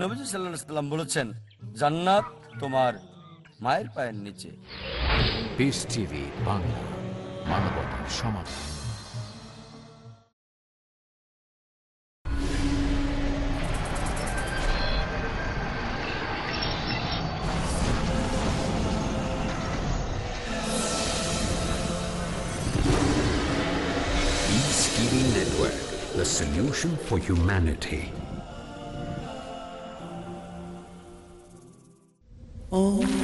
নবীজি সাল্লাম বলেছেন জান্নাত তোমার মায়ের পায়ের নিচে টিভি বাংলা মানবতার সমাধান for humanity. Oh.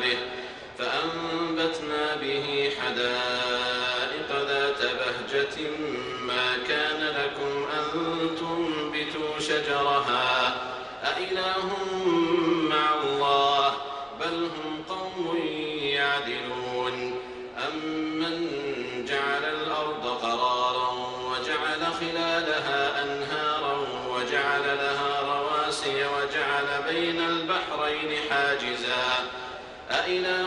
به فأنبتنا به حدائق ذات بهجة أإله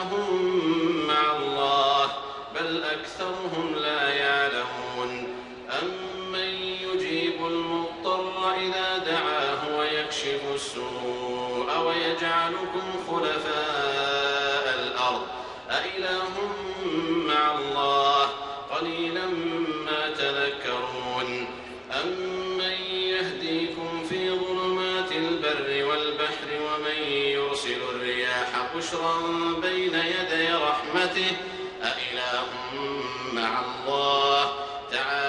البر والبحر ومن يرسل الرياح بشرا بين يدي رحمته أإله مع الله تعالى.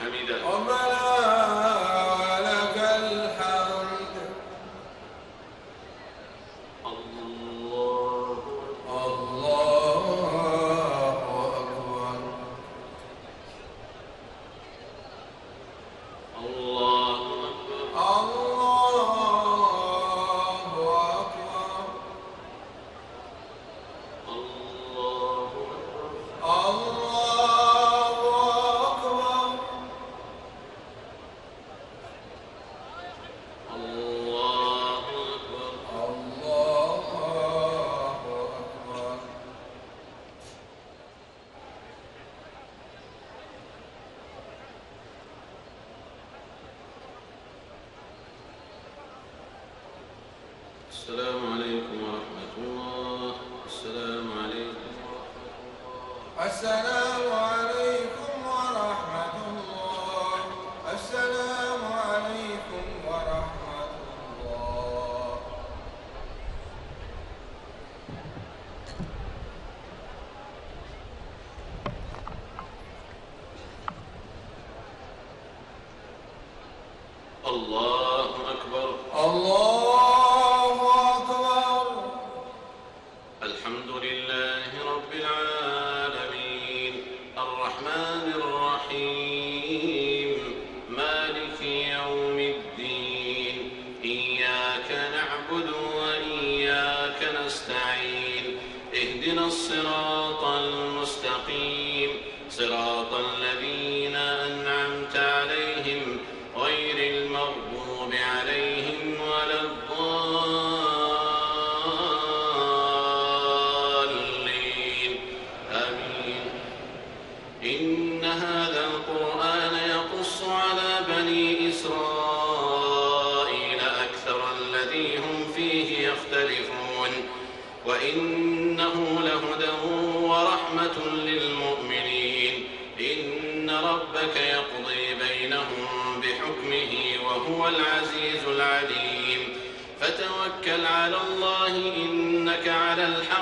Hamida. All right. السلام عليكم العزيز العليم. فتوكل على الله إنك على الحق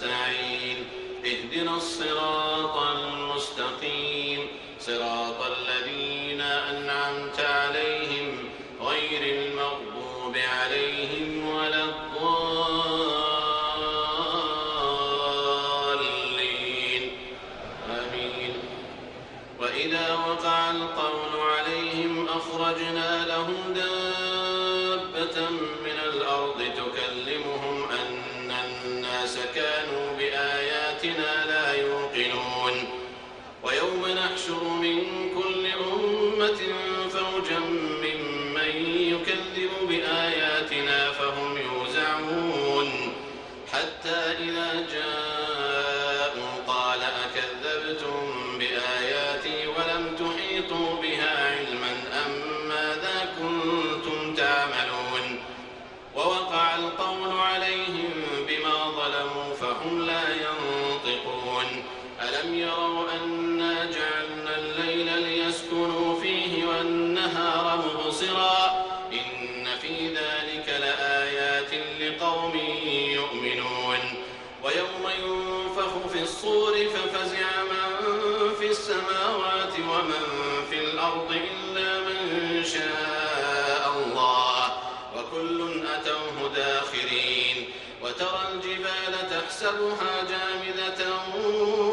نستعين اهدنا الصراط المستقيم صراط تحسبها جامدة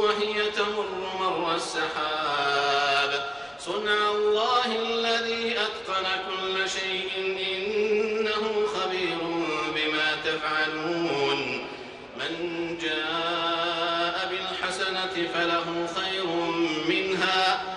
وهي تمر مر السحاب. صنع الله الذي أتقن كل شيء إنه خبير بما تفعلون. من جاء بالحسنة فله خير منها.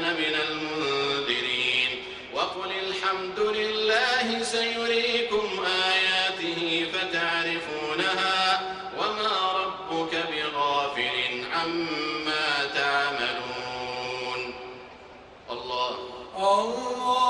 أنا من المنذرين. وقل الحمد لله سيريكم آياته فتعرفونها وما ربك بغافل عما تعملون. الله. الله.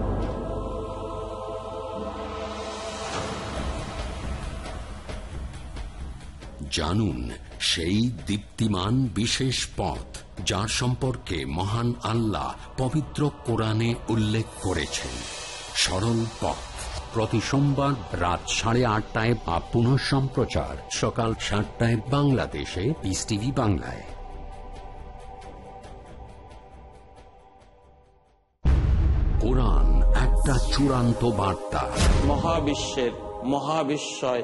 জানুন সেই দীপ্তিমান বিশেষ পথ যার সম্পর্কে মহান আল্লাহ পবিত্র কোরআনে উল্লেখ করেছেন। সরল পথ। প্রতি সোমবার রাত সাড়ে আটটায় বা পুনঃ সম্প্রচার সকাল সাতটায় বাংলাদেশে। টিভি বাংলায়। কোরআন একটা চূড়ান্ত বার্তা। মহাবিশ্বের মহাবিস্ময়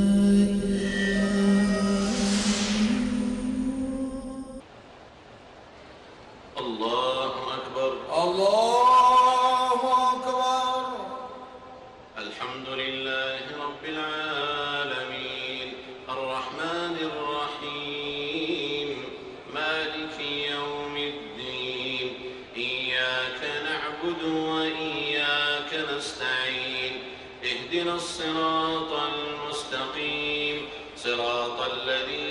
صراط الذين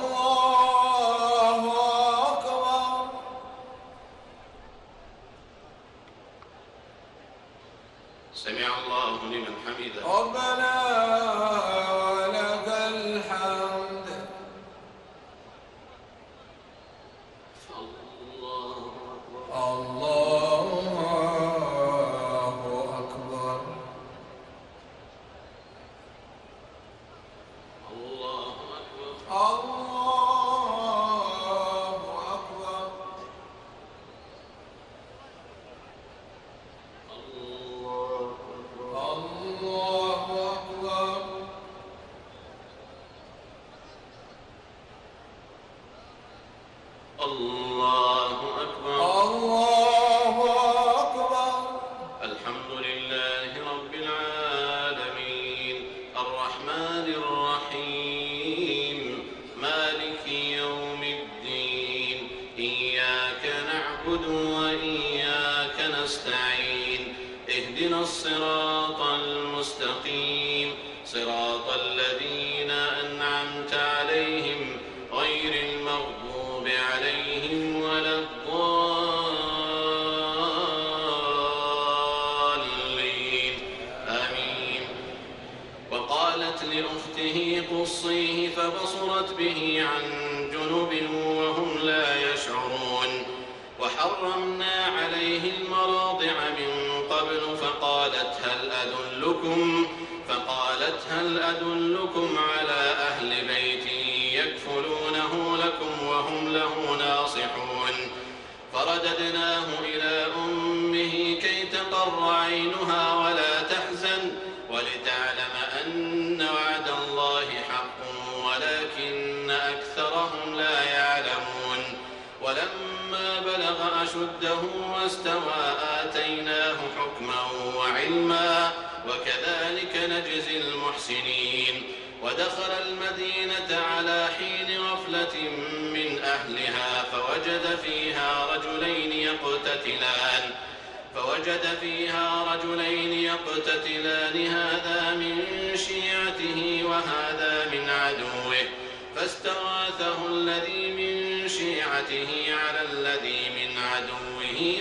وحرمنا عليه المراضع من قبل فقالت هل أدلكم فقالت هل أدلكم على أهل بيت يكفلونه لكم وهم له ناصحون؟ فرددناه إلى أمه كي تقر عينها أشده واستوى آتيناه حكما وعلما وكذلك نجزي المحسنين ودخل المدينة على حين غفلة من أهلها فوجد فيها رجلين يقتتلان فوجد فيها رجلين يقتتلان هذا من شيعته وهذا من عدوه فاستغاثه الذي من شيعته على الذي من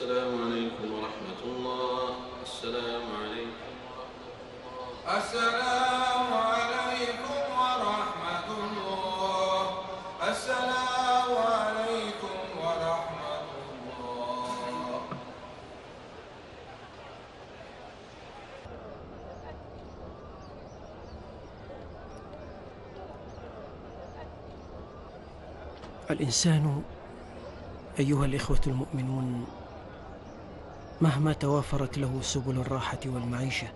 السلام عليكم ورحمة الله. السلام عليكم السلام عليكم ورحمة الله. السلام عليكم ورحمة الله. الإنسان أيها الإخوة المؤمنون مهما توافرت له سبل الراحة والمعيشة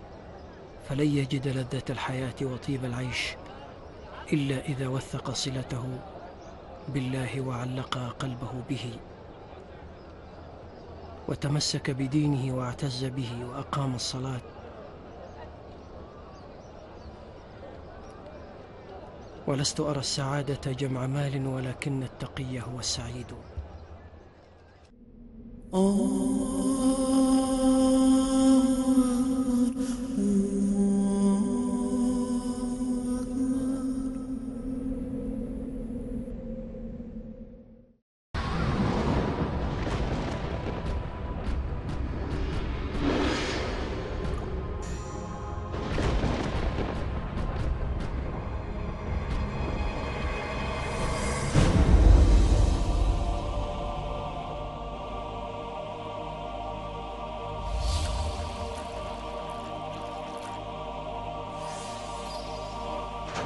فلن يجد لذة الحياة وطيب العيش إلا إذا وثق صلته بالله وعلق قلبه به وتمسك بدينه واعتز به وأقام الصلاة. ولست أرى السعادة جمع مال ولكن التقي هو السعيد.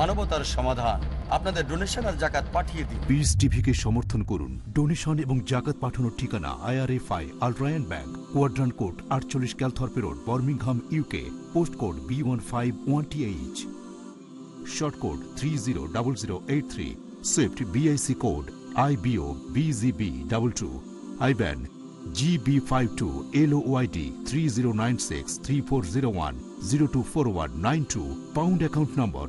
মানবতার সমাধান। আপনাদের ডোনেশন আর জাকাত পাঠিয়ে দিন। পিস সমর্থন করুন। ডোনেশন এবং জাকাত পাঠানোর ঠিকানা আইআরএফআই আলট্রায়ন ব্যাংক কোয়াড্রান কোড আটচল্লিশ Calthorpe road Birmingham UK post code B one five one TH sort code three zero double zero eight three swift BIC code IBO BGB double two IBAN GB five two L YD three zero nine six three four zero one zero two four one nine two pound account number